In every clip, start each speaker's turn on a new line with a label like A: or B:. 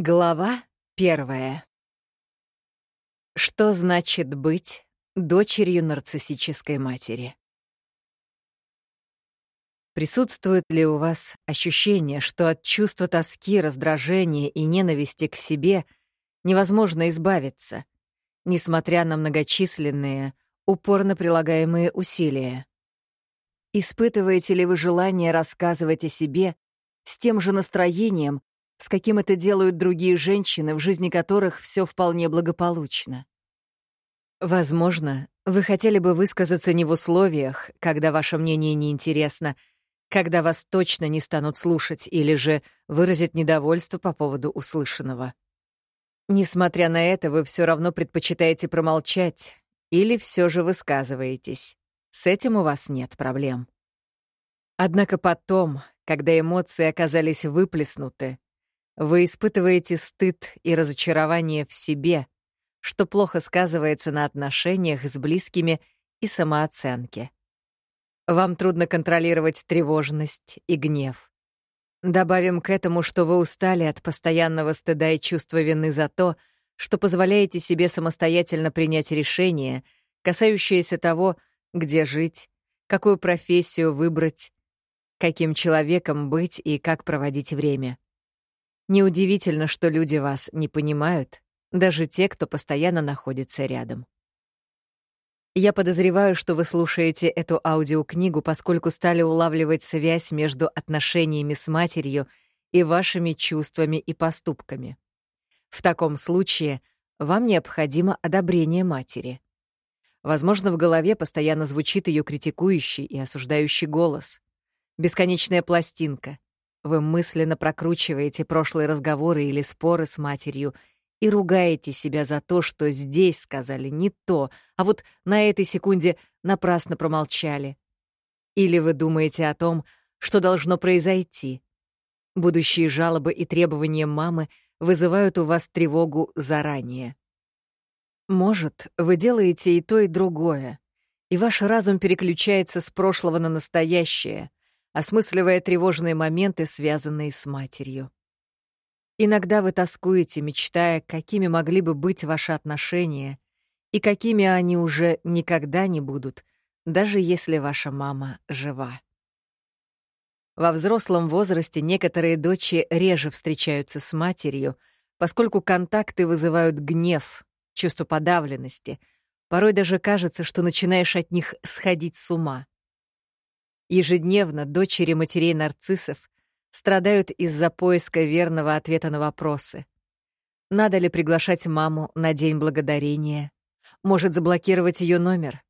A: Глава первая. Что значит быть дочерью нарциссической матери? Присутствует ли у вас ощущение, что от чувства тоски, раздражения и ненависти к себе невозможно избавиться, несмотря на многочисленные, упорно прилагаемые усилия? Испытываете ли вы желание рассказывать о себе с тем же настроением, с каким это делают другие женщины, в жизни которых все вполне благополучно. Возможно, вы хотели бы высказаться не в условиях, когда ваше мнение неинтересно, когда вас точно не станут слушать или же выразить недовольство по поводу услышанного. Несмотря на это, вы все равно предпочитаете промолчать или все же высказываетесь. С этим у вас нет проблем. Однако потом, когда эмоции оказались выплеснуты, вы испытываете стыд и разочарование в себе, что плохо сказывается на отношениях с близкими и самооценке. Вам трудно контролировать тревожность и гнев. Добавим к этому, что вы устали от постоянного стыда и чувства вины за то, что позволяете себе самостоятельно принять решение, касающееся того, где жить, какую профессию выбрать, каким человеком быть и как проводить время. Неудивительно, что люди вас не понимают, даже те, кто постоянно находится рядом. Я подозреваю, что вы слушаете эту аудиокнигу, поскольку стали улавливать связь между отношениями с матерью и вашими чувствами и поступками. В таком случае вам необходимо одобрение матери. Возможно, в голове постоянно звучит ее критикующий и осуждающий голос. Бесконечная пластинка, вы мысленно прокручиваете прошлые разговоры или споры с матерью и ругаете себя за то, что здесь сказали не то, а вот на этой секунде напрасно промолчали. Или вы думаете о том, что должно произойти. Будущие жалобы и требования мамы вызывают у вас тревогу заранее. Может, вы делаете и то, и другое, и ваш разум переключается с прошлого на настоящее — осмысливая тревожные моменты, связанные с матерью. Иногда вы тоскуете, мечтая, какими могли бы быть ваши отношения и какими они уже никогда не будут, даже если ваша мама жива. Во взрослом возрасте некоторые дочери реже встречаются с матерью, поскольку контакты вызывают гнев, чувство подавленности. Порой даже кажется, что начинаешь от них сходить с ума. Ежедневно дочери матерей нарциссов страдают из-за поиска верного ответа на вопросы. Надо ли приглашать маму на День Благодарения? Может, заблокировать ее номер?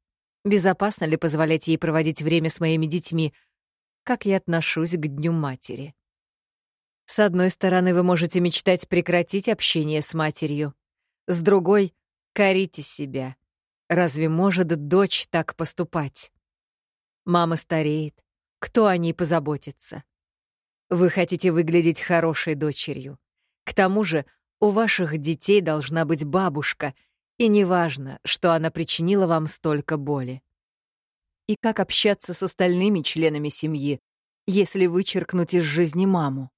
A: Безопасно ли позволять ей проводить время с моими детьми? Как я отношусь к Дню матери? С одной стороны, вы можете мечтать прекратить общение с матерью. С другой — корите себя. Разве может дочь так поступать? Мама стареет. Кто о ней позаботится? Вы хотите выглядеть хорошей дочерью. К тому же у ваших детей должна быть бабушка, и неважно, что она причинила вам столько боли. И как общаться с остальными членами семьи, если вычеркнуть из жизни маму?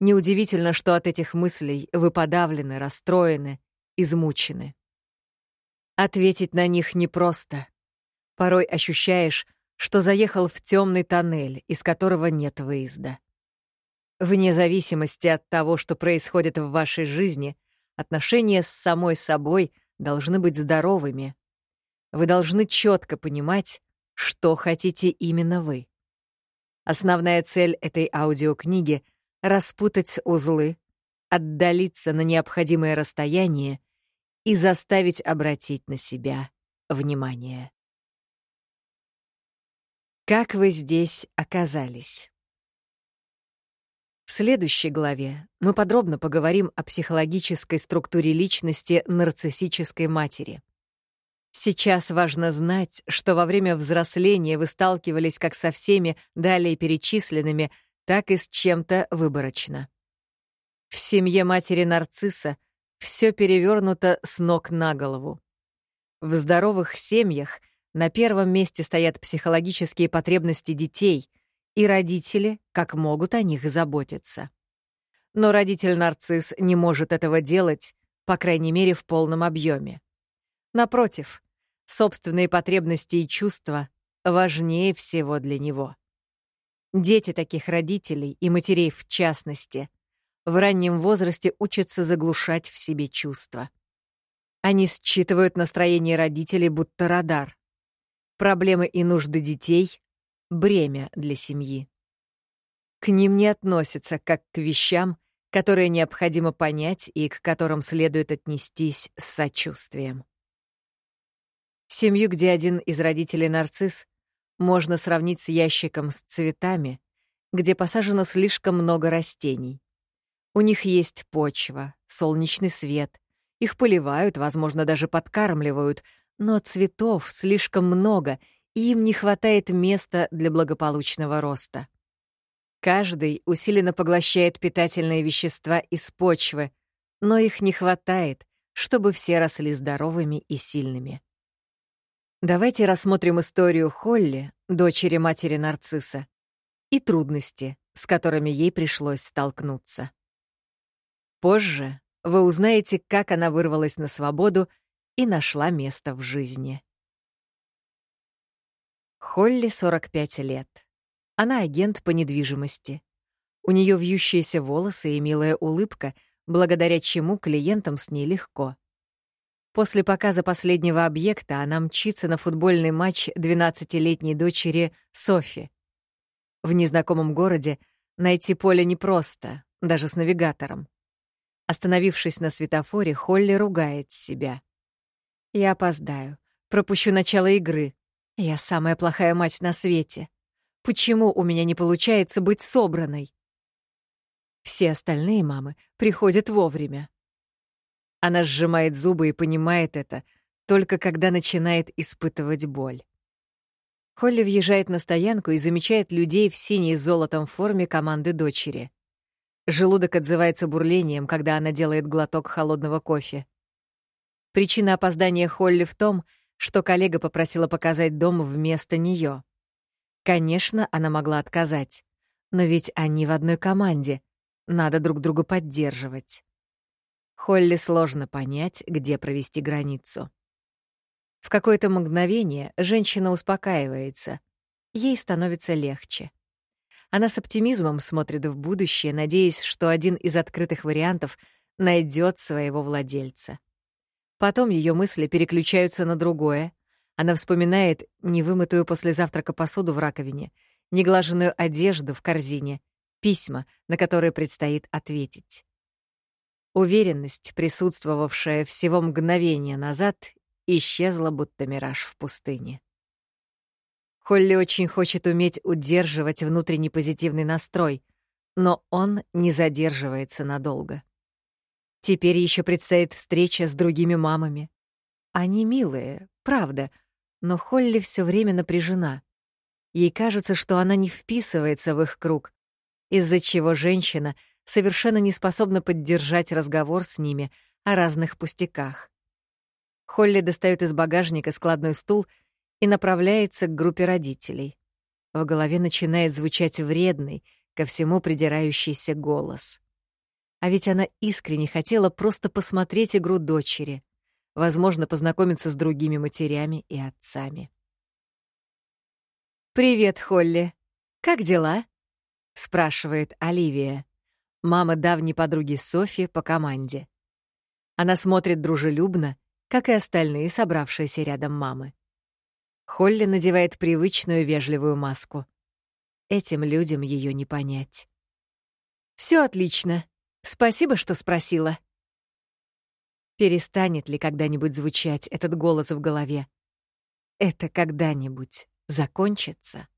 A: Неудивительно, что от этих мыслей вы подавлены, расстроены, измучены. Ответить на них непросто. Порой ощущаешь, что заехал в темный тоннель, из которого нет выезда. Вне зависимости от того, что происходит в вашей жизни, отношения с самой собой должны быть здоровыми. Вы должны четко понимать, что хотите именно вы. Основная цель этой аудиокниги — распутать узлы, отдалиться на необходимое расстояние и заставить обратить на себя внимание. Как вы здесь оказались? В следующей главе мы подробно поговорим о психологической структуре личности нарциссической матери. Сейчас важно знать, что во время взросления вы сталкивались как со всеми далее перечисленными, так и с чем-то выборочно. В семье матери нарцисса все перевернуто с ног на голову. В здоровых семьях на первом месте стоят психологические потребности детей, и родители, как могут, о них заботиться. но родитель-нарцисс не может этого делать, по крайней мере, в полном объеме. Напротив, собственные потребности и чувства важнее всего для него. Дети таких родителей, и матерей в частности, в раннем возрасте учатся заглушать в себе чувства. Они считывают настроение родителей будто радар. Проблемы и нужды детей — бремя для семьи. К ним не относятся как к вещам, которые необходимо понять и к которым следует отнестись с сочувствием. Семью, где один из родителей нарцисс, можно сравнить с ящиком с цветами, где посажено слишком много растений. У них есть почва, солнечный свет, их поливают, возможно, даже подкармливают, но цветов слишком много, и им не хватает места для благополучного роста. Каждый усиленно поглощает питательные вещества из почвы, но их не хватает, чтобы все росли здоровыми и сильными. Давайте рассмотрим историю Холли, дочери матери нарцисса, и трудности, с которыми ей пришлось столкнуться. Позже вы узнаете, как она вырвалась на свободу и нашла место в жизни. Холли 45 лет. Она агент по недвижимости. У нее вьющиеся волосы и милая улыбка, благодаря чему клиентам с ней легко. После показа последнего объекта она мчится на футбольный матч 12-летней дочери Софи. В незнакомом городе найти поле непросто, даже с навигатором. Остановившись на светофоре, Холли ругает себя. «Я опоздаю. Пропущу начало игры. Я самая плохая мать на свете. Почему у меня не получается быть собранной? Все остальные мамы приходят вовремя. Она сжимает зубы и понимает это, только когда начинает испытывать боль. Холли въезжает на стоянку и замечает людей в синей с золотом форме команды дочери. Желудок отзывается бурлением, когда она делает глоток холодного кофе. Причина опоздания Холли в том, что коллега попросила показать дом вместо нее. Конечно, она могла отказать. Но ведь они в одной команде. Надо друг друга поддерживать. Холли сложно понять, где провести границу. В какое-то мгновение женщина успокаивается. Ей становится легче. Она с оптимизмом смотрит в будущее, надеясь, что один из открытых вариантов найдет своего владельца. Потом ее мысли переключаются на другое, она вспоминает невымытую после завтрака посуду в раковине, неглаженную одежду в корзине, письма, на которые предстоит ответить. Уверенность, присутствовавшая всего мгновение назад, исчезла, будто мираж в пустыне. Холли очень хочет уметь удерживать внутренний позитивный настрой, но он не задерживается надолго. Теперь еще предстоит встреча с другими мамами. Они милые, правда, но Холли все время напряжена. Ей кажется, что она не вписывается в их круг, из-за чего женщина совершенно не способна поддержать разговор с ними о разных пустяках. Холли достает из багажника складной стул и направляется к группе родителей. В голове начинает звучать вредный, ко всему придирающийся голос. А ведь она искренне хотела просто посмотреть игру дочери возможно, познакомиться с другими матерями и отцами. «Привет, Холли. Как дела?» — спрашивает Оливия, мама давней подруги Софи по команде. Она смотрит дружелюбно, как и остальные собравшиеся рядом мамы. Холли надевает привычную вежливую маску. Этим людям ее не понять. Все отлично. Спасибо, что спросила. Перестанет ли когда-нибудь звучать этот голос в голове? Это когда-нибудь закончится?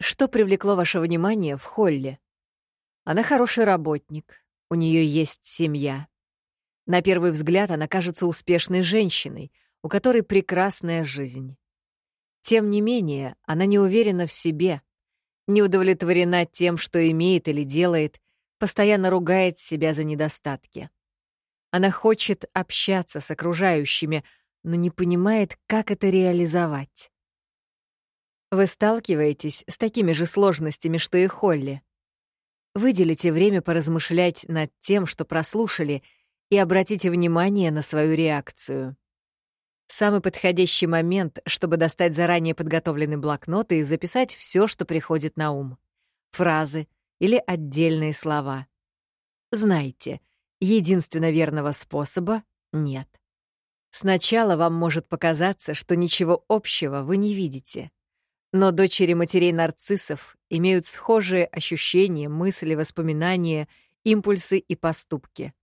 A: Что привлекло ваше внимание в Холле? Она хороший работник, у нее есть семья. На первый взгляд она кажется успешной женщиной, у которой прекрасная жизнь. Тем не менее, она не уверена в себе, не удовлетворена тем, что имеет или делает, постоянно ругает себя за недостатки. Она хочет общаться с окружающими, но не понимает, как это реализовать. Вы сталкиваетесь с такими же сложностями, что и Холли. выделите время поразмышлять над тем, что прослушали, и обратите внимание на свою реакцию. Самый подходящий момент, чтобы достать заранее подготовленный блокнот и записать все, что приходит на ум. Фразы или отдельные слова. Знайте, единственно верного способа нет. Сначала вам может показаться, что ничего общего вы не видите. Но дочери матерей-нарциссов имеют схожие ощущения, мысли, воспоминания, импульсы и поступки.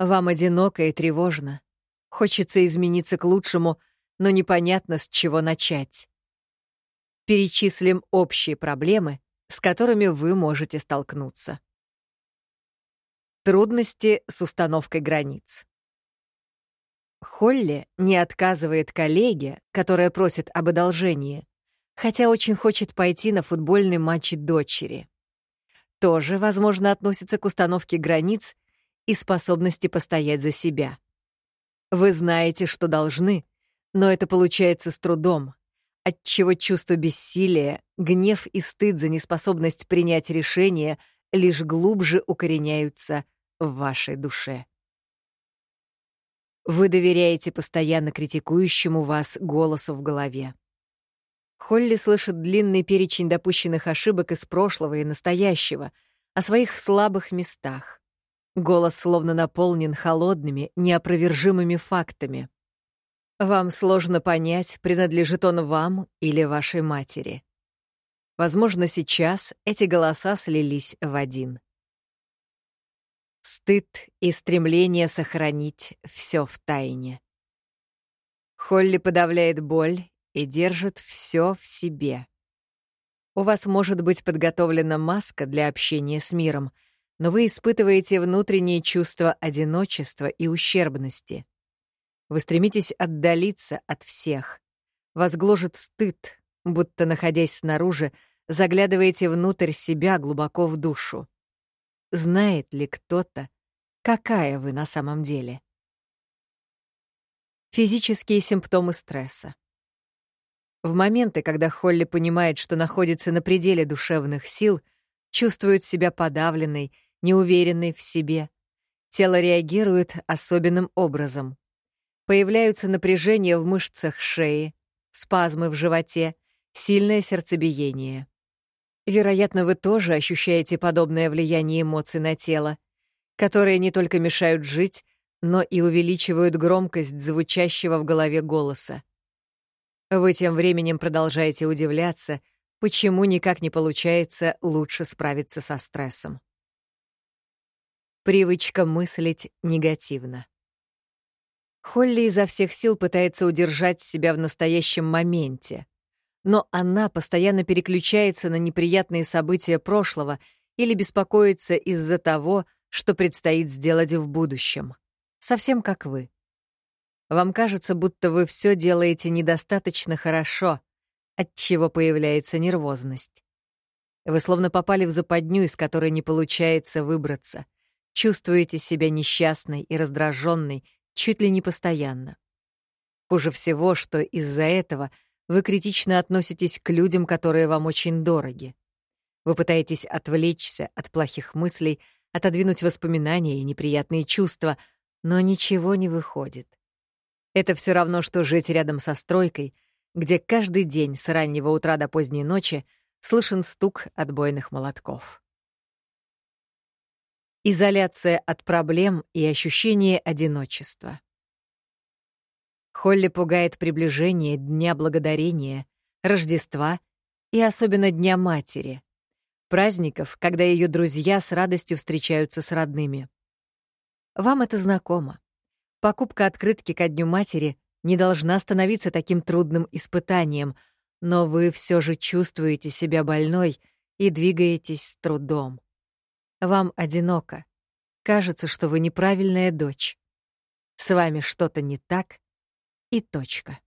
A: Вам одиноко и тревожно. Хочется измениться к лучшему, но непонятно, с чего начать. Перечислим общие проблемы, с которыми вы можете столкнуться. Трудности с установкой границ. Холли не отказывает коллеге, которая просит об одолжении, хотя очень хочет пойти на футбольный матч дочери. Тоже, возможно, относится к установке границ и способности постоять за себя. Вы знаете, что должны, но это получается с трудом, отчего чувство бессилия, гнев и стыд за неспособность принять решение лишь глубже укореняются в вашей душе. Вы доверяете постоянно критикующему вас голосу в голове. Холли слышит длинный перечень допущенных ошибок из прошлого и настоящего, о своих слабых местах. Голос словно наполнен холодными, неопровержимыми фактами. Вам сложно понять, принадлежит он вам или вашей матери. Возможно, сейчас эти голоса слились в один. Стыд и стремление сохранить все в тайне. Холли подавляет боль и держит все в себе. У вас может быть подготовлена маска для общения с миром, но вы испытываете внутреннее чувство одиночества и ущербности. Вы стремитесь отдалиться от всех. Вас гложет стыд, будто, находясь снаружи, заглядываете внутрь себя глубоко в душу. Знает ли кто-то, какая вы на самом деле? Физические симптомы стресса. В моменты, когда Холли понимает, что находится на пределе душевных сил, чувствует себя подавленной, неуверенной в себе, тело реагирует особенным образом. Появляются напряжения в мышцах шеи, спазмы в животе, сильное сердцебиение. Вероятно, вы тоже ощущаете подобное влияние эмоций на тело, которые не только мешают жить, но и увеличивают громкость звучащего в голове голоса. Вы тем временем продолжаете удивляться, почему никак не получается лучше справиться со стрессом. Привычка мыслить негативно. Холли изо всех сил пытается удержать себя в настоящем моменте, но она постоянно переключается на неприятные события прошлого или беспокоится из-за того, что предстоит сделать в будущем. Совсем как вы. Вам кажется, будто вы все делаете недостаточно хорошо, от чего появляется нервозность. Вы словно попали в западню, из которой не получается выбраться. Чувствуете себя несчастной и раздраженной чуть ли не постоянно. Хуже всего, что из-за этого вы критично относитесь к людям, которые вам очень дороги. Вы пытаетесь отвлечься от плохих мыслей, отодвинуть воспоминания и неприятные чувства, но ничего не выходит. Это все равно, что жить рядом со стройкой, где каждый день с раннего утра до поздней ночи слышен стук отбойных молотков. Изоляция от проблем и ощущение одиночества. Холли пугает приближение Дня Благодарения, Рождества и особенно Дня Матери, праздников, когда ее друзья с радостью встречаются с родными. Вам это знакомо. Покупка открытки ко Дню матери не должна становиться таким трудным испытанием, но вы все же чувствуете себя больной и двигаетесь с трудом. Вам одиноко. Кажется, что вы неправильная дочь. С вами что-то не так, и точка.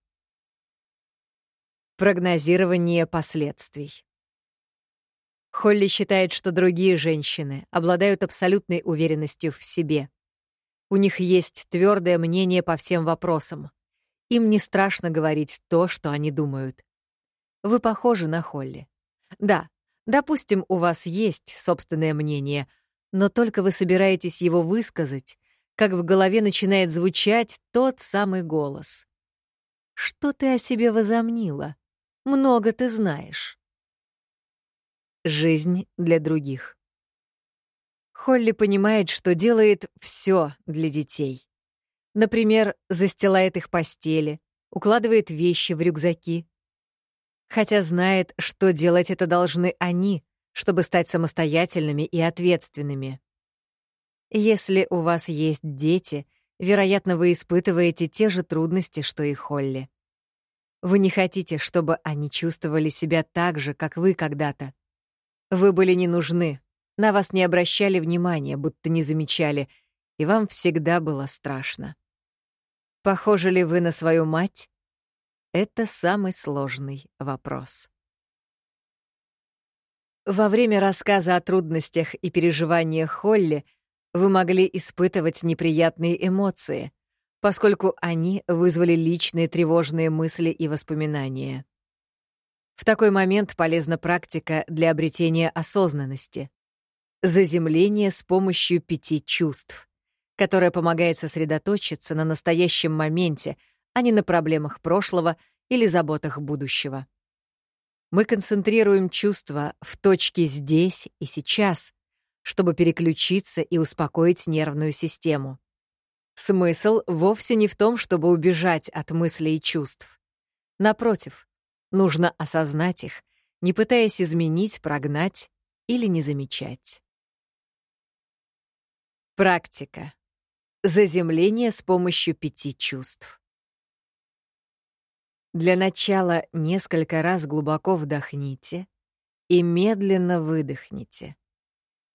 A: Прогнозирование последствий. Холли считает, что другие женщины обладают абсолютной уверенностью в себе. У них есть твердое мнение по всем вопросам. Им не страшно говорить то, что они думают. Вы похожи на Холли. Да, Допустим, у вас есть собственное мнение, но только вы собираетесь его высказать, как в голове начинает звучать тот самый голос. «Что ты о себе возомнила? Много ты знаешь». Жизнь для других. Холли понимает, что делает все для детей. Например, застилает их постели, укладывает вещи в рюкзаки. Хотя знает, что делать это должны они, чтобы стать самостоятельными и ответственными. Если у вас есть дети, вероятно, вы испытываете те же трудности, что и Холли. Вы не хотите, чтобы они чувствовали себя так же, как вы когда-то. Вы были не нужны, на вас не обращали внимания, будто не замечали, и вам всегда было страшно. Похожи ли вы на свою мать? Это самый сложный вопрос. Во время рассказа о трудностях и переживаниях Холли вы могли испытывать неприятные эмоции, поскольку они вызвали личные тревожные мысли и воспоминания. В такой момент полезна практика для обретения осознанности. Заземление с помощью пяти чувств, которое помогает сосредоточиться на настоящем моменте, а не на проблемах прошлого или заботах будущего. Мы концентрируем чувства в точке здесь и сейчас, чтобы переключиться и успокоить нервную систему. Смысл вовсе не в том, чтобы убежать от мыслей и чувств. Напротив, нужно осознать их, не пытаясь изменить, прогнать или не замечать. Практика. Заземление с помощью пяти чувств. Для начала несколько раз глубоко вдохните и медленно выдохните,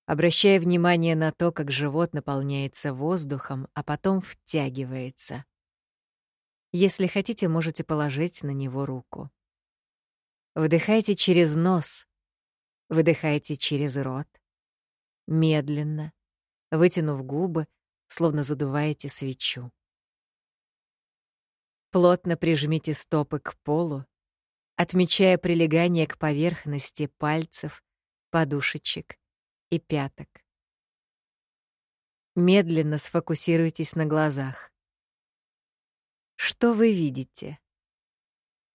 A: обращая внимание на то, как живот наполняется воздухом, а потом втягивается. Если хотите, можете положить на него руку. Вдыхайте через нос, выдыхайте через рот. Медленно, вытянув губы, словно задуваете свечу. Плотно прижмите стопы к полу, отмечая прилегание к поверхности пальцев, подушечек и пяток. Медленно сфокусируйтесь на глазах. Что вы видите?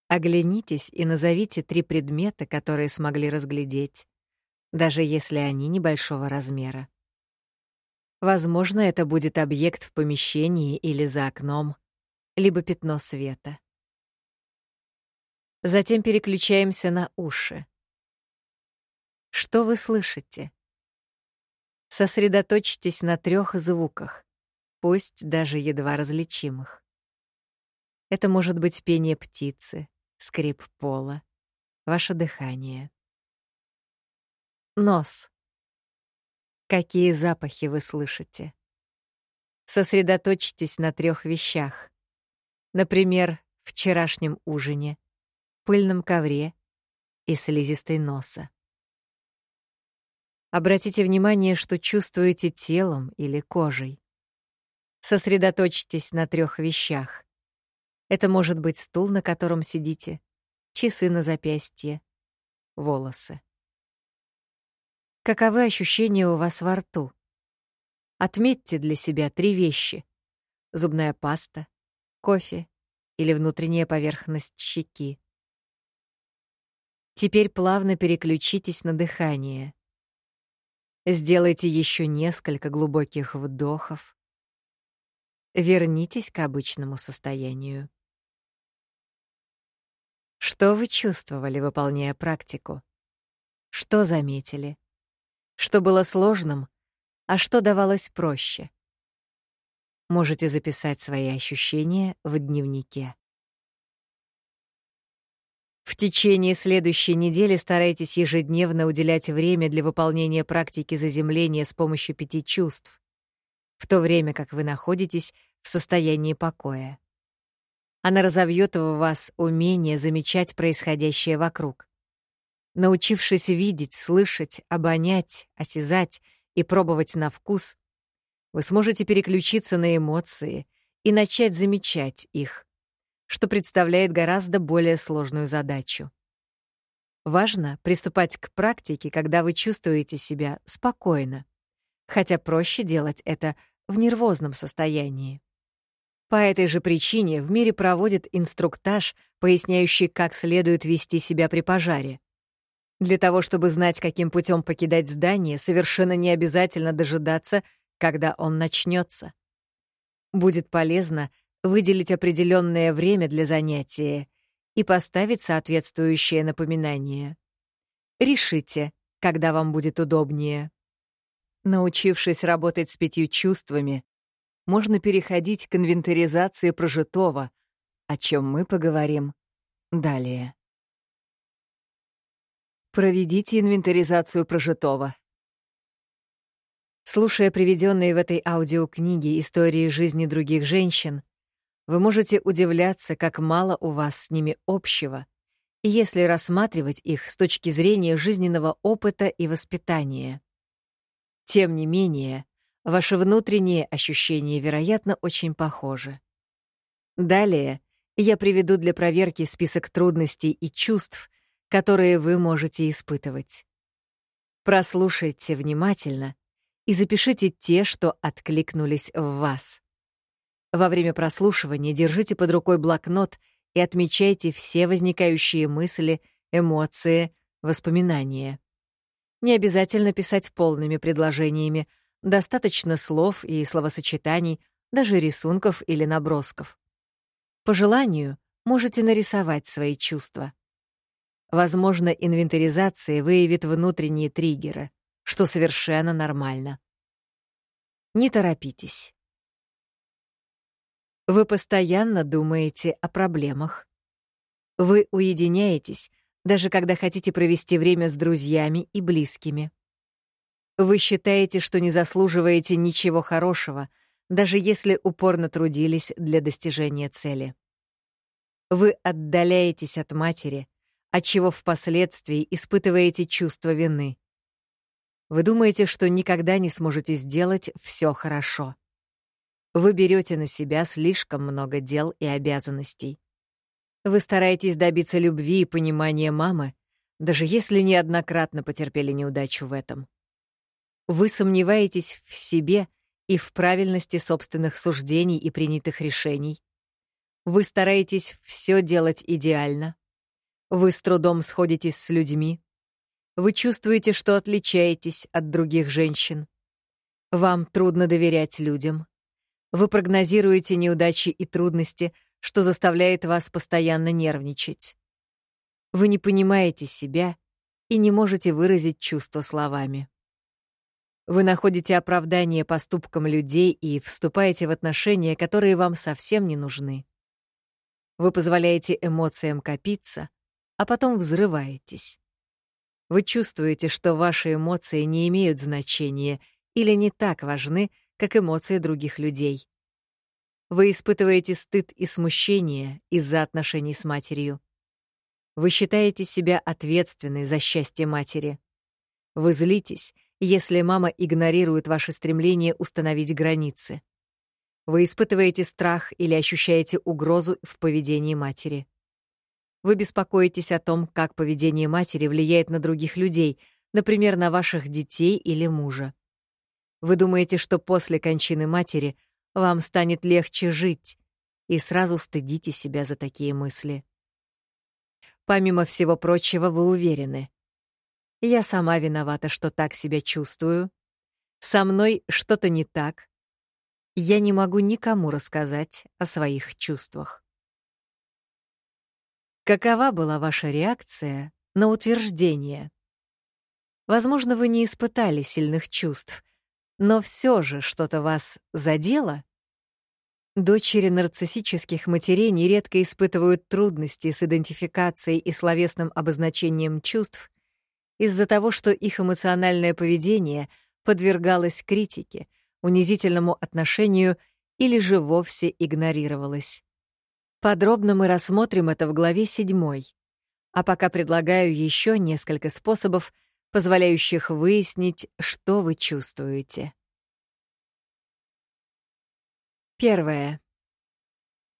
A: Оглянитесь и назовите три предмета, которые смогли разглядеть, даже если они небольшого размера. Возможно, это будет объект в помещении или за окном либо пятно света. Затем переключаемся на уши. Что вы слышите? Сосредоточьтесь на трех звуках, пусть даже едва различимых. Это может быть пение птицы, скрип пола, ваше дыхание. Нос. Какие запахи вы слышите? Сосредоточьтесь на трех вещах. Например, вчерашнем ужине, пыльном ковре и слизистой носа. Обратите внимание, что чувствуете телом или кожей. Сосредоточьтесь на трех вещах. Это может быть стул, на котором сидите, часы на запястье, волосы. Каковы ощущения у вас во рту? Отметьте для себя три вещи. Зубная паста, кофе или внутренняя поверхность щеки. Теперь плавно переключитесь на дыхание. Сделайте еще несколько глубоких вдохов. Вернитесь к обычному состоянию. Что вы чувствовали, выполняя практику? Что заметили? Что было сложным, а что давалось проще? Можете записать свои ощущения в дневнике. В течение следующей недели старайтесь ежедневно уделять время для выполнения практики заземления с помощью пяти чувств, в то время как вы находитесь в состоянии покоя. Она разовьет в вас умение замечать происходящее вокруг. Научившись видеть, слышать, обонять, осязать и пробовать на вкус, вы сможете переключиться на эмоции и начать замечать их, что представляет гораздо более сложную задачу. Важно приступать к практике, когда вы чувствуете себя спокойно, хотя проще делать это в нервозном состоянии. По этой же причине в мире проводят инструктаж, поясняющий, как следует вести себя при пожаре. Для того, чтобы знать, каким путем покидать здание, совершенно не обязательно дожидаться, когда он начнется. Будет полезно выделить определенное время для занятия и поставить соответствующее напоминание. Решите, когда вам будет удобнее. Научившись работать с пятью чувствами, можно переходить к инвентаризации прожитого, о чем мы поговорим далее. Проведите инвентаризацию прожитого. Слушая приведенные в этой аудиокниге истории жизни других женщин, вы можете удивляться, как мало у вас с ними общего, если рассматривать их с точки зрения жизненного опыта и воспитания. Тем не менее, ваши внутренние ощущения, вероятно, очень похожи. Далее я приведу для проверки список трудностей и чувств, которые вы можете испытывать. Прослушайте внимательно и запишите те, что откликнулись в вас. Во время прослушивания держите под рукой блокнот и отмечайте все возникающие мысли, эмоции, воспоминания. Не обязательно писать полными предложениями, достаточно слов и словосочетаний, даже рисунков или набросков. По желанию можете нарисовать свои чувства. Возможно, инвентаризация выявит внутренние триггеры, что совершенно нормально. Не торопитесь. Вы постоянно думаете о проблемах. Вы уединяетесь, даже когда хотите провести время с друзьями и близкими. Вы считаете, что не заслуживаете ничего хорошего, даже если упорно трудились для достижения цели. Вы отдаляетесь от матери, отчего впоследствии испытываете чувство вины. Вы думаете, что никогда не сможете сделать все хорошо. Вы берете на себя слишком много дел и обязанностей. Вы стараетесь добиться любви и понимания мамы, даже если неоднократно потерпели неудачу в этом. Вы сомневаетесь в себе и в правильности собственных суждений и принятых решений. Вы стараетесь все делать идеально. Вы с трудом сходитесь с людьми. Вы чувствуете, что отличаетесь от других женщин. Вам трудно доверять людям. Вы прогнозируете неудачи и трудности, что заставляет вас постоянно нервничать. Вы не понимаете себя и не можете выразить чувства словами. Вы находите оправдание поступкам людей и вступаете в отношения, которые вам совсем не нужны. Вы позволяете эмоциям копиться, а потом взрываетесь. Вы чувствуете, что ваши эмоции не имеют значения или не так важны, как эмоции других людей. Вы испытываете стыд и смущение из-за отношений с матерью. Вы считаете себя ответственной за счастье матери. Вы злитесь, если мама игнорирует ваше стремление установить границы. Вы испытываете страх или ощущаете угрозу в поведении матери. Вы беспокоитесь о том, как поведение матери влияет на других людей, например, на ваших детей или мужа. Вы думаете, что после кончины матери вам станет легче жить, и сразу стыдите себя за такие мысли. Помимо всего прочего, вы уверены. Я сама виновата, что так себя чувствую. Со мной что-то не так. Я не могу никому рассказать о своих чувствах. Какова была ваша реакция на утверждение? Возможно, вы не испытали сильных чувств, но все же что-то вас задело? Дочери нарциссических матерей нередко испытывают трудности с идентификацией и словесным обозначением чувств из-за того, что их эмоциональное поведение подвергалось критике, унизительному отношению или же вовсе игнорировалось. Подробно мы рассмотрим это в главе 7. А пока предлагаю еще несколько способов позволяющих выяснить, что вы чувствуете. Первое.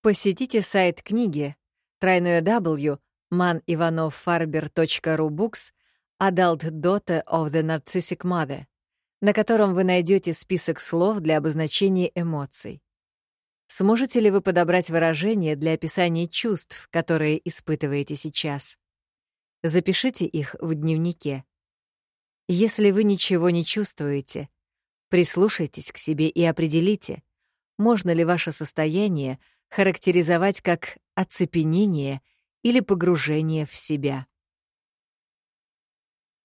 A: Посетите сайт книги www manivanov.farber.ru books Adult Daughter of the Narcissic Mother, на котором вы найдете список слов для обозначения эмоций. Сможете ли вы подобрать выражения для описания чувств, которые испытываете сейчас? Запишите их в дневнике. Если вы ничего не чувствуете, прислушайтесь к себе и определите, можно ли ваше состояние характеризовать как оцепенение или погружение в себя.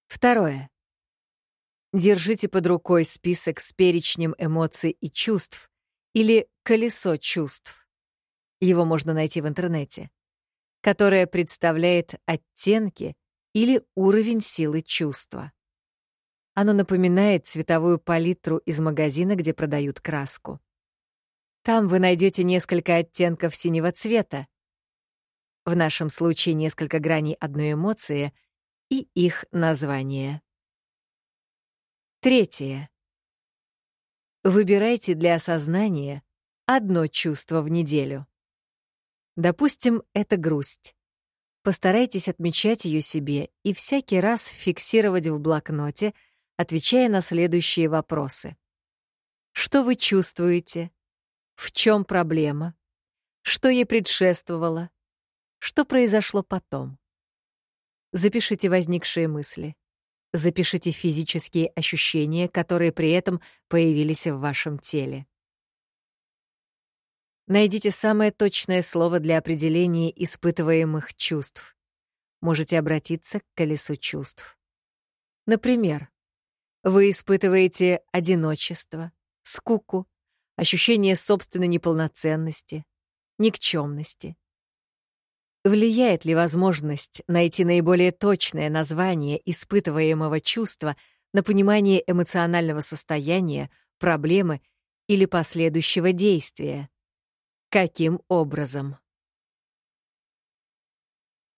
A: Второе. Держите под рукой список с перечнем эмоций и чувств, или «Колесо чувств». Его можно найти в интернете, которое представляет оттенки или уровень силы чувства. Оно напоминает цветовую палитру из магазина, где продают краску. Там вы найдете несколько оттенков синего цвета. В нашем случае несколько граней одной эмоции и их название. Третье. Выбирайте для осознания одно чувство в неделю. Допустим, это грусть. Постарайтесь отмечать ее себе и всякий раз фиксировать в блокноте, отвечая на следующие вопросы. Что вы чувствуете? В чем проблема? Что ей предшествовало? Что произошло потом? Запишите возникшие мысли. Запишите физические ощущения, которые при этом появились в вашем теле. Найдите самое точное слово для определения испытываемых чувств. Можете обратиться к колесу чувств. Например, вы испытываете одиночество, скуку, ощущение собственной неполноценности, никчемности, Влияет ли возможность найти наиболее точное название испытываемого чувства на понимание эмоционального состояния, проблемы или последующего действия? Каким образом?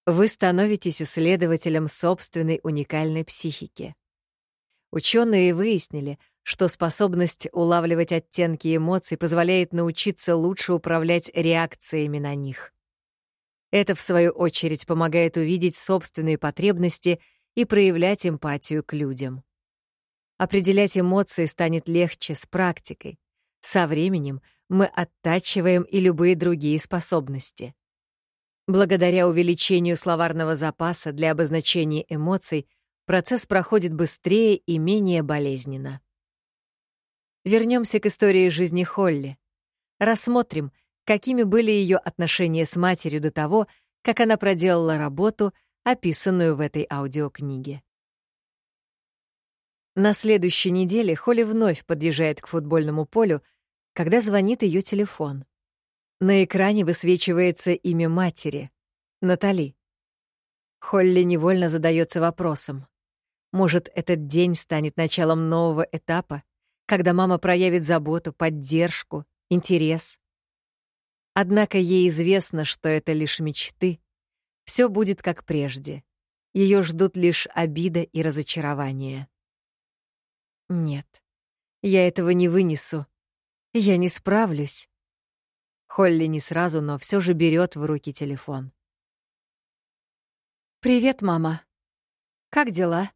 A: Вы становитесь исследователем собственной уникальной психики. Ученые выяснили, что способность улавливать оттенки эмоций позволяет научиться лучше управлять реакциями на них. Это, в свою очередь, помогает увидеть собственные потребности и проявлять эмпатию к людям. Определять эмоции станет легче с практикой. Со временем мы оттачиваем и любые другие способности. Благодаря увеличению словарного запаса для обозначения эмоций процесс проходит быстрее и менее болезненно. Вернемся к истории жизни Холли. Рассмотрим, какими были ее отношения с матерью до того, как она проделала работу, описанную в этой аудиокниге. На следующей неделе Холли вновь подъезжает к футбольному полю, когда звонит ее телефон. На экране высвечивается имя матери — Натали. Холли невольно задается вопросом. Может, этот день станет началом нового этапа, когда мама проявит заботу, поддержку, интерес? Однако ей известно, что это лишь мечты. Все будет как прежде. Ее ждут лишь обида и разочарование. Нет, я этого не вынесу. Я не справлюсь. Холли не сразу, но все же берет в руки телефон. «Привет, мама. Как дела?»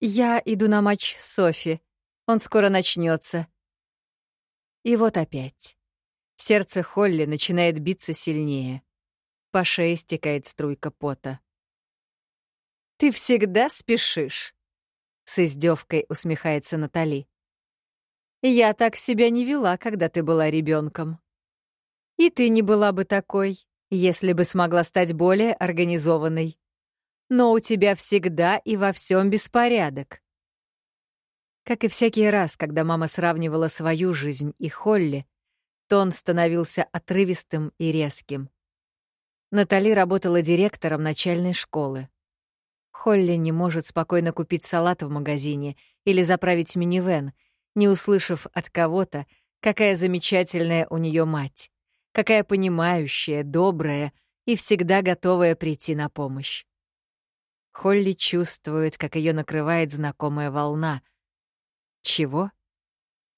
A: «Я иду на матч Софи. Он скоро начнется. И вот опять. Сердце Холли начинает биться сильнее. По шее стекает струйка пота. «Ты всегда спешишь», — с издевкой усмехается Натали. «Я так себя не вела, когда ты была ребенком. И ты не была бы такой, если бы смогла стать более организованной. Но у тебя всегда и во всем беспорядок». Как и всякий раз, когда мама сравнивала свою жизнь и Холли, Тон становился отрывистым и резким. Натали работала директором начальной школы. Холли не может спокойно купить салат в магазине или заправить минивэн, не услышав от кого-то, какая замечательная у нее мать, какая понимающая, добрая и всегда готовая прийти на помощь. Холли чувствует, как ее накрывает знакомая волна. Чего?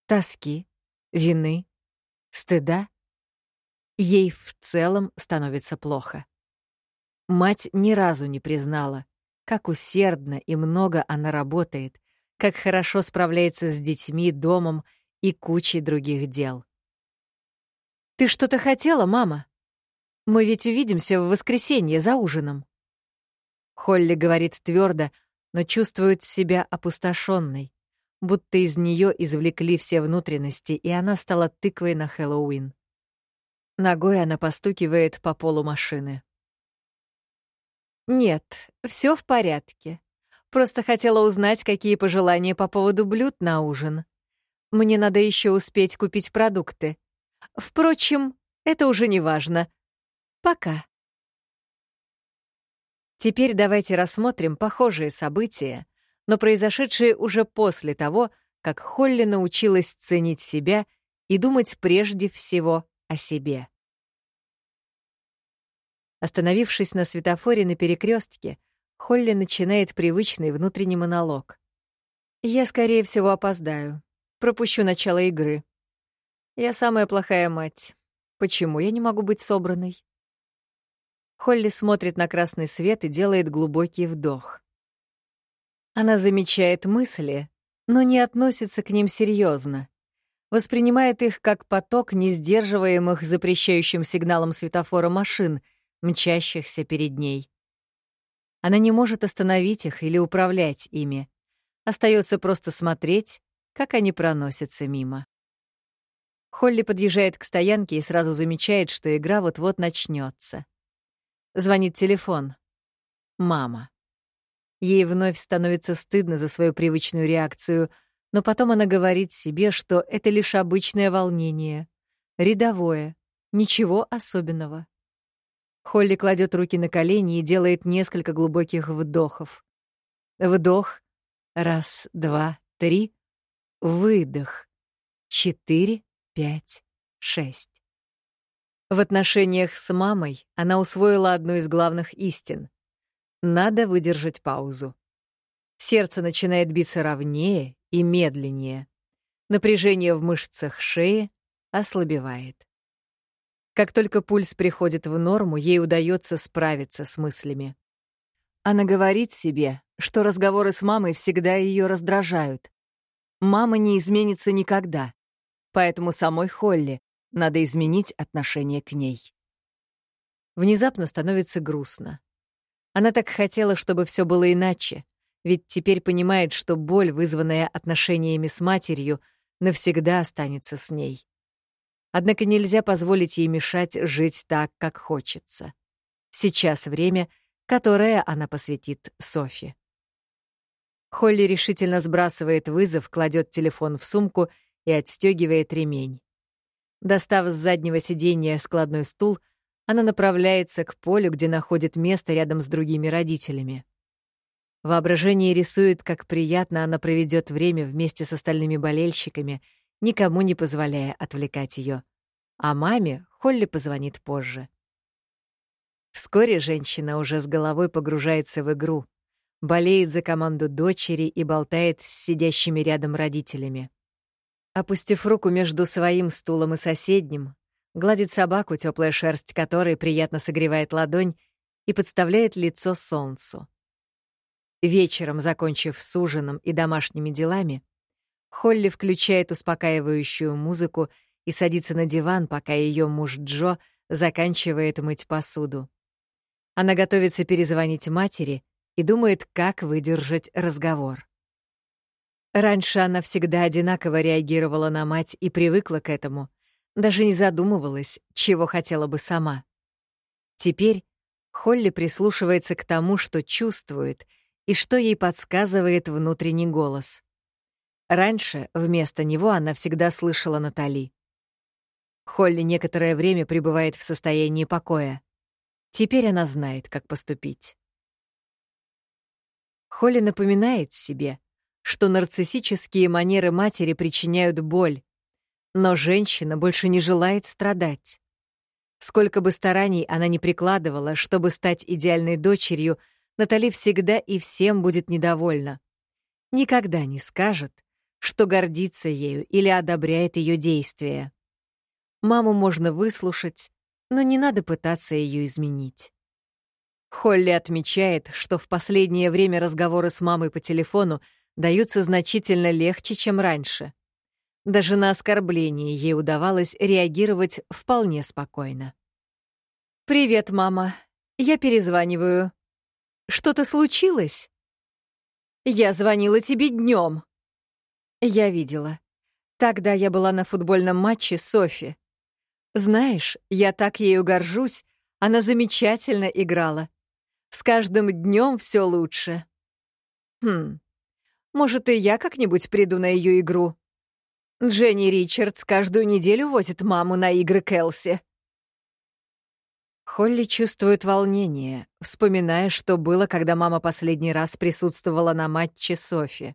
A: Тоски, вины, стыда, ей в целом становится плохо. Мать ни разу не признала, как усердно и много она работает, как хорошо справляется с детьми, домом и кучей других дел. «Ты что-то хотела, мама? Мы ведь увидимся в воскресенье за ужином». Холли говорит твердо, но чувствует себя опустошенной, будто из нее извлекли все внутренности, и она стала тыквой на Хэллоуин. Ногой она постукивает по полу машины. «Нет, все в порядке. Просто хотела узнать, какие пожелания по поводу блюд на ужин. Мне надо еще успеть купить продукты. Впрочем, это уже не важно. Пока». Теперь давайте рассмотрим похожие события, но произошедшие уже после того, как Холли научилась ценить себя и думать прежде всего о себе. Остановившись на светофоре на перекрестке, Холли начинает привычный внутренний монолог. «Я, скорее всего, опоздаю. Пропущу начало игры. Я самая плохая мать. Почему я не могу быть собранной?» Холли смотрит на красный свет и делает глубокий вдох. Она замечает мысли, но не относится к ним серьезно. Воспринимает их как поток несдерживаемых запрещающим сигналом светофора машин — мчащихся перед ней. Она не может остановить их или управлять ими. Остается просто смотреть, как они проносятся мимо. Холли подъезжает к стоянке и сразу замечает, что игра вот-вот начнется. Звонит телефон. Мама. Ей вновь становится стыдно за свою привычную реакцию, но потом она говорит себе, что это лишь обычное волнение, рядовое, ничего особенного. Холли кладет руки на колени и делает несколько глубоких вдохов. Вдох. Раз, два, три. Выдох. Четыре, пять, шесть. В отношениях с мамой она усвоила одну из главных истин. Надо выдержать паузу. Сердце начинает биться ровнее и медленнее. Напряжение в мышцах шеи ослабевает. Как только пульс приходит в норму, ей удается справиться с мыслями. Она говорит себе, что разговоры с мамой всегда ее раздражают. Мама не изменится никогда, поэтому самой Холли надо изменить отношение к ней. Внезапно становится грустно. Она так хотела, чтобы все было иначе, ведь теперь понимает, что боль, вызванная отношениями с матерью, навсегда останется с ней. Однако нельзя позволить ей мешать жить так, как хочется. Сейчас время, которое она посвятит Софи. Холли решительно сбрасывает вызов, кладет телефон в сумку и отстегивает ремень. Достав с заднего сиденья складной стул, она направляется к полю, где находит место рядом с другими родителями. Воображение рисует, как приятно она проведет время вместе с остальными болельщиками — никому не позволяя отвлекать ее. А маме Холли позвонит позже. Вскоре женщина уже с головой погружается в игру, болеет за команду дочери и болтает с сидящими рядом родителями. Опустив руку между своим стулом и соседним, гладит собаку, теплая шерсть которой приятно согревает ладонь и подставляет лицо солнцу. Вечером, закончив с ужином и домашними делами, Холли включает успокаивающую музыку и садится на диван, пока ее муж Джо заканчивает мыть посуду. Она готовится перезвонить матери и думает, как выдержать разговор. Раньше она всегда одинаково реагировала на мать и привыкла к этому, даже не задумывалась, чего хотела бы сама. Теперь Холли прислушивается к тому, что чувствует и что ей подсказывает внутренний голос. Раньше вместо него она всегда слышала Натали. Холли некоторое время пребывает в состоянии покоя. Теперь она знает, как поступить. Холли напоминает себе, что нарциссические манеры матери причиняют боль, но женщина больше не желает страдать. Сколько бы стараний она ни прикладывала, чтобы стать идеальной дочерью, Натали всегда и всем будет недовольна. Никогда не скажет, что гордится ею или одобряет ее действия. Маму можно выслушать, но не надо пытаться ее изменить. Холли отмечает, что в последнее время разговоры с мамой по телефону даются значительно легче, чем раньше. Даже на оскорбление ей удавалось реагировать вполне спокойно. «Привет, мама. Я перезваниваю. Что-то случилось?» «Я звонила тебе днем. Я видела. Тогда я была на футбольном матче Софи. Знаешь, я так ею горжусь, она замечательно играла. С каждым днем все лучше. Хм, может, и я как-нибудь приду на ее игру. Дженни Ричардс каждую неделю возит маму на игры Келси. Холли чувствует волнение, вспоминая, что было, когда мама последний раз присутствовала на матче Софи.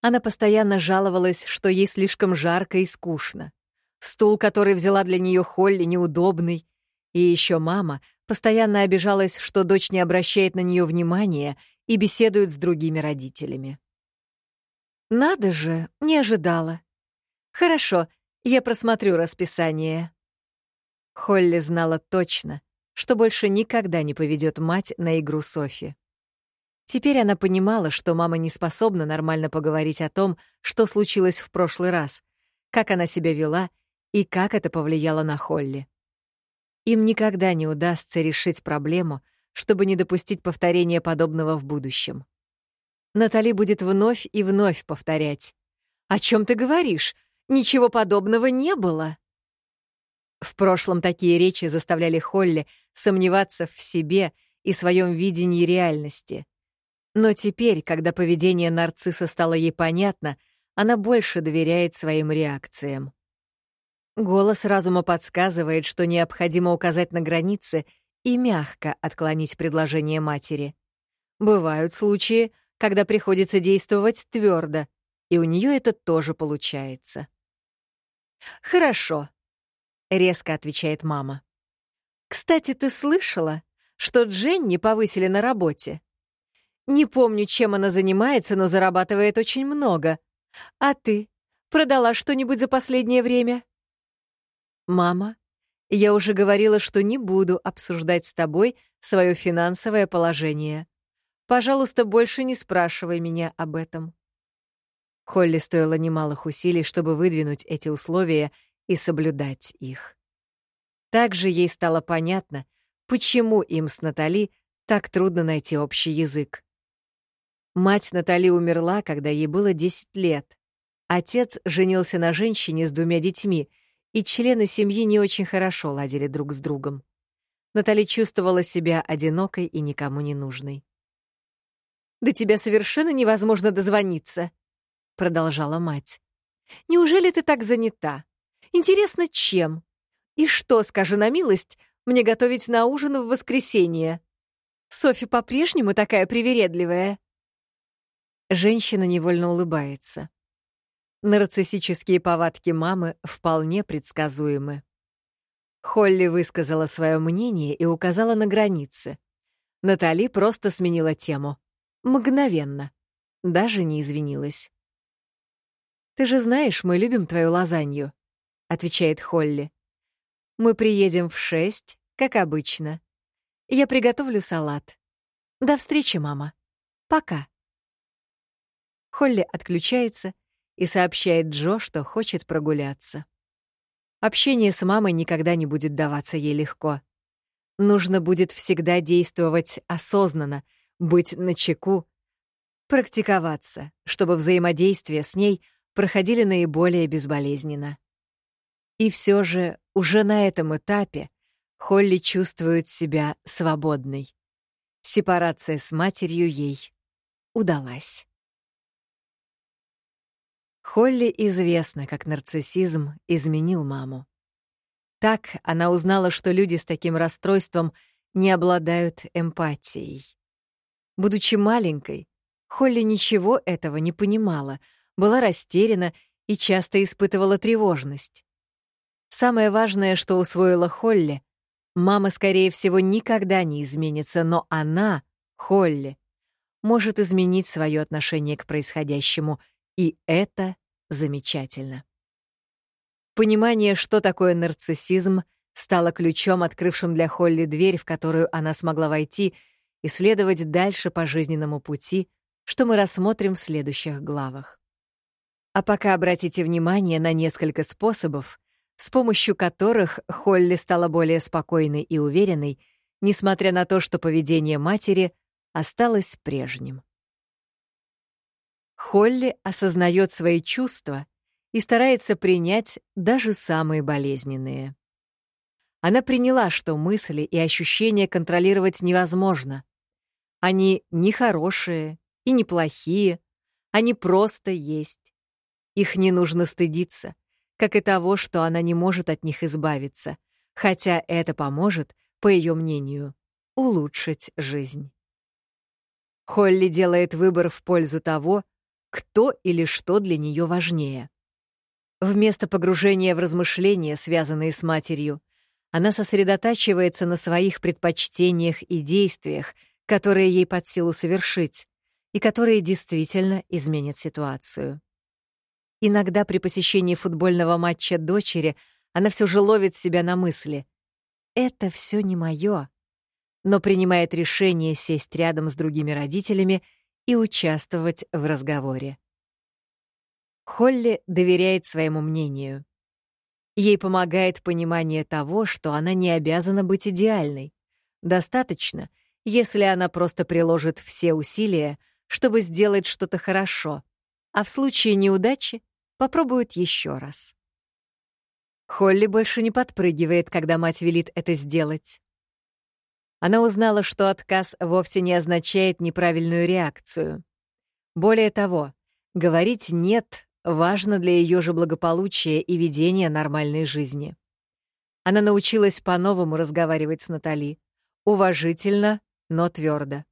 A: Она постоянно жаловалась, что ей слишком жарко и скучно. Стул, который взяла для нее Холли, неудобный. И еще мама постоянно обижалась, что дочь не обращает на нее внимания и беседует с другими родителями. Надо же, не ожидала. Хорошо, я просмотрю расписание. Холли знала точно, что больше никогда не поведет мать на игру Софи. Теперь она понимала, что мама не способна нормально поговорить о том, что случилось в прошлый раз, как она себя вела и как это повлияло на Холли. Им никогда не удастся решить проблему, чтобы не допустить повторения подобного в будущем. Натали будет вновь и вновь повторять. «О чем ты говоришь? Ничего подобного не было!» В прошлом такие речи заставляли Холли сомневаться в себе и своем видении реальности. Но теперь, когда поведение нарцисса стало ей понятно, она больше доверяет своим реакциям. Голос разума подсказывает, что необходимо указать на границы и мягко отклонить предложение матери. Бывают случаи, когда приходится действовать твердо, и у нее это тоже получается. «Хорошо», — резко отвечает мама. «Кстати, ты слышала, что Дженни повысили на работе? Не помню, чем она занимается, но зарабатывает очень много. А ты продала что-нибудь за последнее время?» «Мама, я уже говорила, что не буду обсуждать с тобой свое финансовое положение. Пожалуйста, больше не спрашивай меня об этом. Холли стоило немалых усилий, чтобы выдвинуть эти условия и соблюдать их. Также ей стало понятно, почему им с Натали так трудно найти общий язык. Мать Натали умерла, когда ей было 10 лет. Отец женился на женщине с двумя детьми, и члены семьи не очень хорошо ладили друг с другом. Натали чувствовала себя одинокой и никому не нужной. До тебя совершенно невозможно дозвониться», — продолжала мать. «Неужели ты так занята? Интересно, чем? И что, скажи на милость, мне готовить на ужин в воскресенье? Софи по-прежнему такая привередливая». Женщина невольно улыбается. Нарциссические повадки мамы вполне предсказуемы. Холли высказала свое мнение и указала на границы. Натали просто сменила тему. Мгновенно. Даже не извинилась. «Ты же знаешь, мы любим твою лазанью», — отвечает Холли. «Мы приедем в шесть, как обычно. Я приготовлю салат. До встречи, мама. Пока». Холли отключается и сообщает Джо, что хочет прогуляться. Общение с мамой никогда не будет даваться ей легко. Нужно будет всегда действовать осознанно — быть начеку, практиковаться, чтобы взаимодействия с ней проходили наиболее безболезненно. И все же уже на этом этапе Холли чувствует себя свободной. Сепарация с матерью ей удалась. Холли известно, как нарциссизм изменил маму. Так она узнала, что люди с таким расстройством не обладают эмпатией. Будучи маленькой, Холли ничего этого не понимала, была растеряна и часто испытывала тревожность. Самое важное, что усвоила Холли, мама, скорее всего, никогда не изменится, но она, Холли, может изменить свое отношение к происходящему, и это замечательно. Понимание, что такое нарциссизм, стала ключом, открывшим для Холли дверь, в которую она смогла войти и следовать дальше по жизненному пути, что мы рассмотрим в следующих главах. А пока обратите внимание на несколько способов, с помощью которых Холли стала более спокойной и уверенной, несмотря на то, что поведение матери осталось прежним. Холли осознает свои чувства и старается принять даже самые болезненные. Она приняла, что мысли и ощущения контролировать невозможно. Они не хорошие и не плохие, они просто есть. Их не нужно стыдиться, как и того, что она не может от них избавиться, хотя это поможет, по ее мнению, улучшить жизнь. Холли делает выбор в пользу того, кто или что для нее важнее. Вместо погружения в размышления, связанные с матерью, она сосредотачивается на своих предпочтениях и действиях, которые ей под силу совершить, и которые действительно изменят ситуацию. Иногда при посещении футбольного матча дочери она все же ловит себя на мысли «это все не мое», но принимает решение сесть рядом с другими родителями и участвовать в разговоре. Холли доверяет своему мнению. Ей помогает понимание того, что она не обязана быть идеальной. Достаточно, если она просто приложит все усилия, чтобы сделать что-то хорошо, а в случае неудачи попробует еще раз. Холли больше не подпрыгивает, когда мать велит это сделать. Она узнала, что отказ вовсе не означает неправильную реакцию. Более того, говорить «нет» важно для ее же благополучия и ведения нормальной жизни. Она научилась по-новому разговаривать с Натали. Уважительно, но твердо.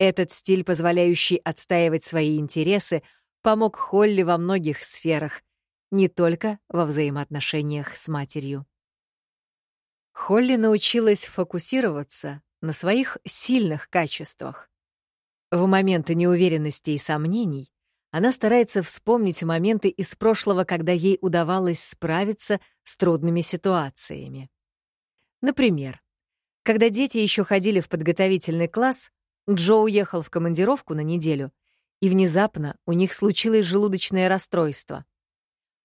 A: Этот стиль, позволяющий отстаивать свои интересы, помог Холли во многих сферах, не только во взаимоотношениях с матерью. Холли научилась фокусироваться на своих сильных качествах. В моменты неуверенности и сомнений она старается вспомнить моменты из прошлого, когда ей удавалось справиться с трудными ситуациями. Например, когда дети еще ходили в подготовительный класс, Джо уехал в командировку на неделю и внезапно у них случилось желудочное расстройство.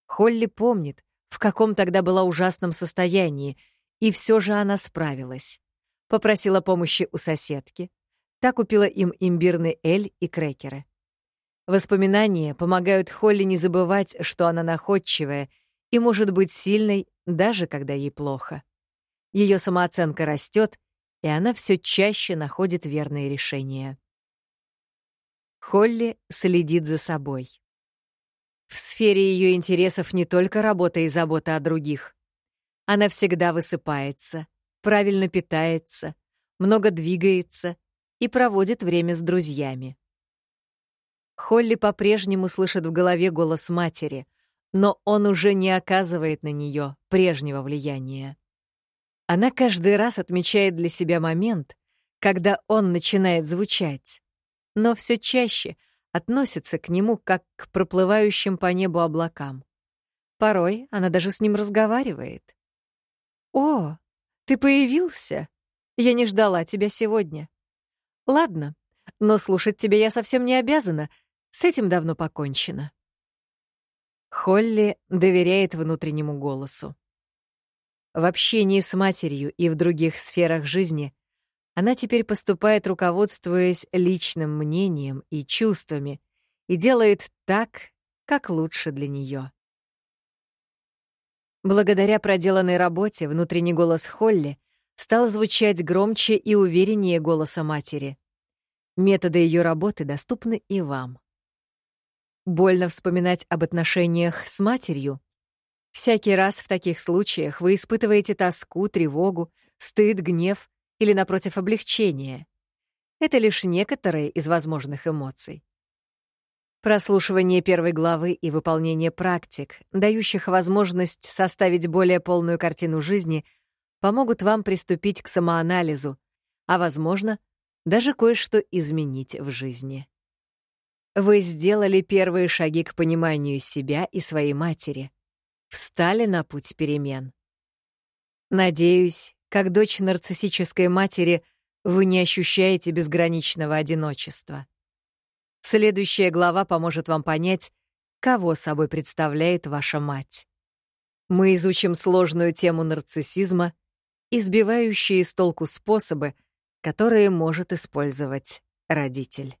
A: Холли помнит, в каком тогда была ужасном состоянии, и все же она справилась. Попросила помощи у соседки. Та купила им имбирный эль и крекеры. Воспоминания помогают Холли не забывать, что она находчивая и может быть сильной, даже когда ей плохо. Ее самооценка растет, и она все чаще находит верные решения. Холли следит за собой. В сфере ее интересов не только работа и забота о других. Она всегда высыпается, правильно питается, много двигается и проводит время с друзьями. Холли по-прежнему слышит в голове голос матери, но он уже не оказывает на нее прежнего влияния. Она каждый раз отмечает для себя момент, когда он начинает звучать но все чаще относится к нему как к проплывающим по небу облакам. Порой она даже с ним разговаривает. «О, ты появился? Я не ждала тебя сегодня. Ладно, но слушать тебя я совсем не обязана, с этим давно покончено». Холли доверяет внутреннему голосу. В общении с матерью и в других сферах жизни она теперь поступает, руководствуясь личным мнением и чувствами, и делает так, как лучше для нее. Благодаря проделанной работе внутренний голос Холли стал звучать громче и увереннее голоса матери. Методы ее работы доступны и вам. Больно вспоминать об отношениях с матерью. Всякий раз в таких случаях вы испытываете тоску, тревогу, стыд, гнев или, напротив, облегчение. Это лишь некоторые из возможных эмоций. Прослушивание первой главы и выполнение практик, дающих возможность составить более полную картину жизни, помогут вам приступить к самоанализу, а, возможно, даже кое-что изменить в жизни. Вы сделали первые шаги к пониманию себя и своей матери. Встали на путь перемен. Надеюсь, как дочь нарциссической матери, вы не ощущаете безграничного одиночества. Следующая глава поможет вам понять, кого собой представляет ваша мать. Мы изучим сложную тему нарциссизма, избивающие с толку способы, которые может использовать родитель.